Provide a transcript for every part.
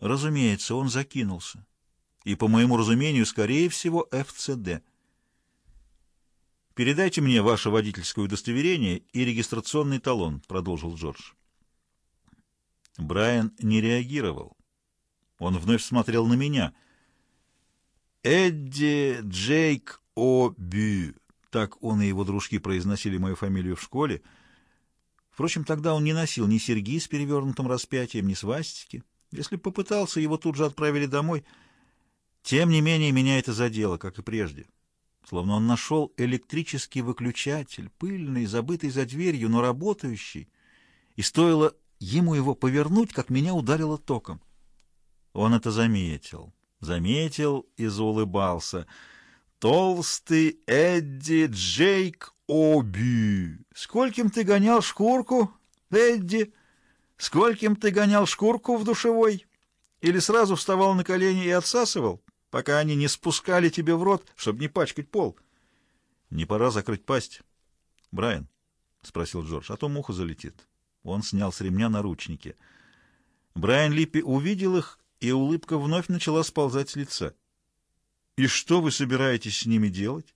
Разумеется, он закинулся. И, по моему разумению, скорее всего, ФЦД. «Передайте мне ваше водительское удостоверение и регистрационный талон», — продолжил Джордж. Брайан не реагировал. Он вновь смотрел на меня. «Эдди Джейк О'Бю», так он и его дружки произносили мою фамилию в школе. Впрочем, тогда он не носил ни серьги с перевернутым распятием, ни свастики. Если попытался, его тут же отправили домой. Тем не менее, меня это задело, как и прежде. Словно он нашел электрический выключатель, пыльный, забытый за дверью, но работающий, и стоило ему его повернуть, как меня ударило током. Он это заметил, заметил и заулыбался. «Толстый Эдди Джейк Оби! Скольким ты гонял шкурку, Эдди?» Скольким ты гонял шкурку в душевой? Или сразу вставал на колени и отсасывал, пока они не спускали тебе в рот, чтобы не пачкать пол? Не пора закрыть пасть. Брайан, — спросил Джордж, — а то муха залетит. Он снял с ремня наручники. Брайан Липпи увидел их, и улыбка вновь начала сползать с лица. «И что вы собираетесь с ними делать?»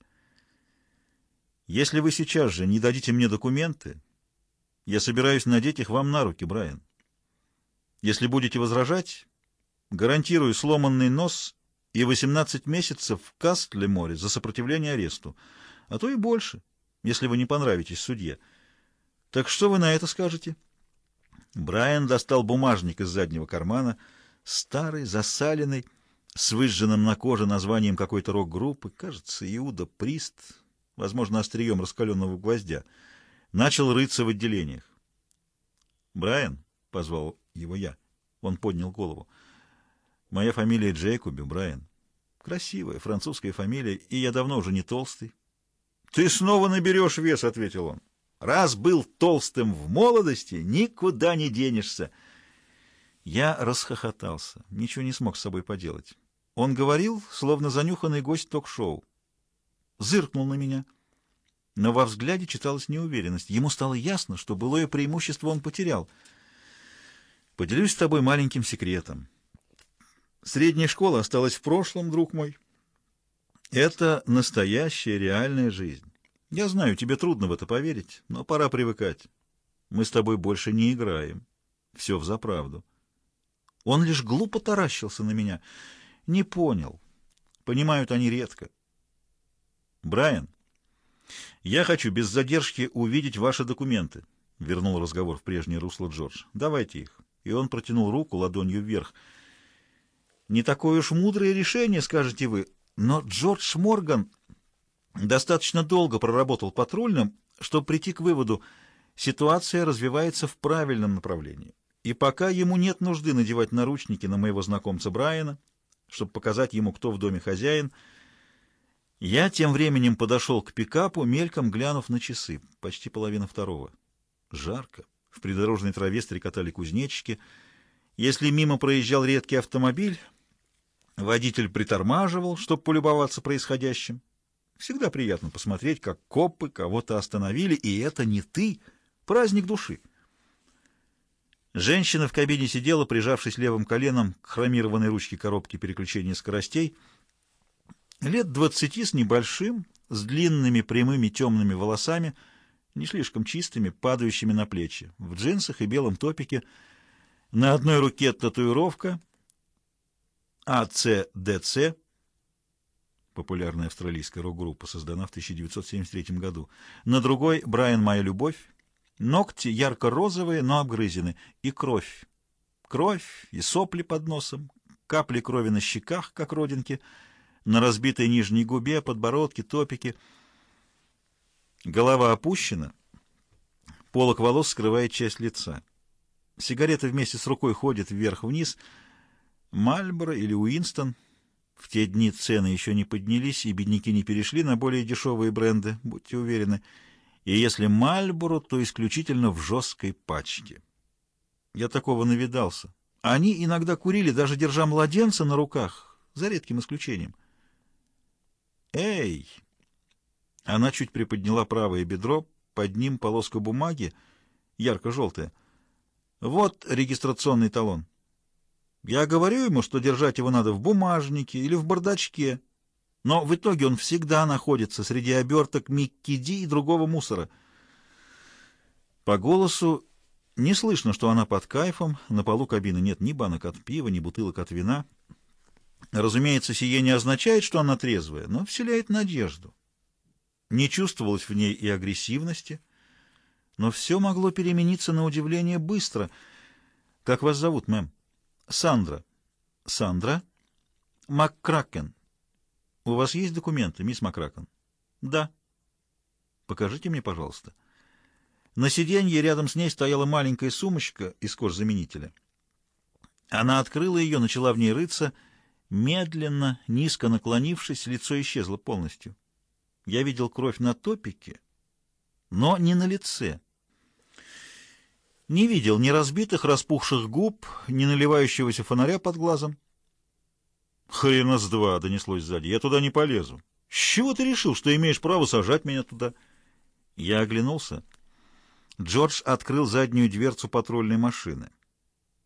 «Если вы сейчас же не дадите мне документы, я собираюсь надеть их вам на руки, Брайан. Если будете возражать, гарантирую сломанный нос и 18 месяцев в Кастле-море за сопротивление аресту, а то и больше, если вы не понравитесь судье. Так что вы на это скажете?» Брайан достал бумажник из заднего кармана, старый, засаленный, с выжженным на коже названием какой-то рок-группы, кажется, Иуда Прист, возможно, острием раскаленного гвоздя начал рыться в отделениях. «Брайан?» — позвал его я. Он поднял голову. «Моя фамилия Джейкоби, Брайан. Красивая французская фамилия, и я давно уже не толстый». «Ты снова наберешь вес», — ответил он. «Раз был толстым в молодости, никуда не денешься». Я расхохотался, ничего не смог с собой поделать. Он говорил, словно занюханный гость ток-шоу. Зыркнул на меня — но во взгляде читалась неуверенность. Ему стало ясно, что былое преимущество он потерял. «Поделюсь с тобой маленьким секретом. Средняя школа осталась в прошлом, друг мой. Это настоящая реальная жизнь. Я знаю, тебе трудно в это поверить, но пора привыкать. Мы с тобой больше не играем. Все взаправду». Он лишь глупо таращился на меня. Не понял. Понимают они редко. «Брайан», «Я хочу без задержки увидеть ваши документы», — вернул разговор в прежнее русло Джордж. «Давайте их». И он протянул руку ладонью вверх. «Не такое уж мудрое решение, скажете вы, но Джордж Морган достаточно долго проработал патрульным, чтобы прийти к выводу, ситуация развивается в правильном направлении. И пока ему нет нужды надевать наручники на моего знакомца Брайана, чтобы показать ему, кто в доме хозяин, — я тем временем подошел к пикапу, мельком глянув на часы, почти половина второго. Жарко. В придорожной траве стрекотали кузнечики. Если мимо проезжал редкий автомобиль, водитель притормаживал, чтобы полюбоваться происходящим. Всегда приятно посмотреть, как копы кого-то остановили, и это не ты, праздник души. Женщина в кабине сидела, прижавшись левым коленом к хромированной ручке коробки переключения скоростей, Лет двадцати с небольшим, с длинными прямыми темными волосами, не слишком чистыми, падающими на плечи, в джинсах и белом топике. На одной руке татуировка АЦДЦ, популярная австралийская рок-группа, создана в 1973 году. На другой «Брайан, моя любовь». Ногти ярко-розовые, но обгрызены. И кровь. Кровь и сопли под носом, капли крови на щеках, как родинки — на разбитой нижней губе, подбородке, топике. Голова опущена, полок волос скрывает часть лица. Сигарета вместе с рукой ходит вверх-вниз. Мальборо или Уинстон. В те дни цены еще не поднялись, и бедняки не перешли на более дешевые бренды, будьте уверены. И если Мальборо, то исключительно в жесткой пачке. Я такого навидался. Они иногда курили, даже держа младенца на руках, за редким исключением. «Эй!» Она чуть приподняла правое бедро, под ним полоска бумаги, ярко-желтая. «Вот регистрационный талон». Я говорю ему, что держать его надо в бумажнике или в бардачке, но в итоге он всегда находится среди оберток Микки Ди и другого мусора. По голосу не слышно, что она под кайфом, на полу кабины нет ни банок от пива, ни бутылок от вина. Разумеется, сие не означает, что она трезвая, но вселяет надежду. Не чувствовалось в ней и агрессивности, но все могло перемениться на удивление быстро. «Как вас зовут, мэм?» «Сандра». «Сандра?» «Маккракен». «У вас есть документы, мисс Макракен?» «Да». «Покажите мне, пожалуйста». На сиденье рядом с ней стояла маленькая сумочка из кожзаменителя. Она открыла ее, начала в ней рыться. Медленно, низко наклонившись, лицо исчезло полностью. Я видел кровь на топике, но не на лице. Не видел ни разбитых, распухших губ, ни наливающегося фонаря под глазом. «Хрена с два!» — донеслось сзади. «Я туда не полезу». «С чего ты решил, что имеешь право сажать меня туда?» Я оглянулся. Джордж открыл заднюю дверцу патрульной машины.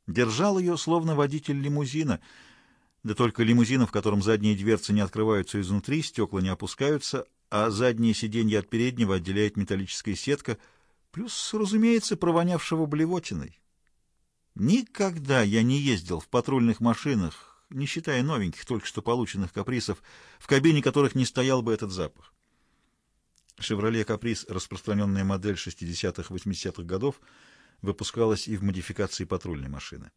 Держал ее, словно водитель лимузина. Да только лимузина, в котором задние дверцы не открываются изнутри, стекла не опускаются, а задние сиденья от переднего отделяет металлическая сетка, плюс, разумеется, провонявшего блевотиной. Никогда я не ездил в патрульных машинах, не считая новеньких, только что полученных каприсов, в кабине которых не стоял бы этот запах. «Шевроле Каприз», распространенная модель 60-80-х годов, выпускалась и в модификации патрульной машины.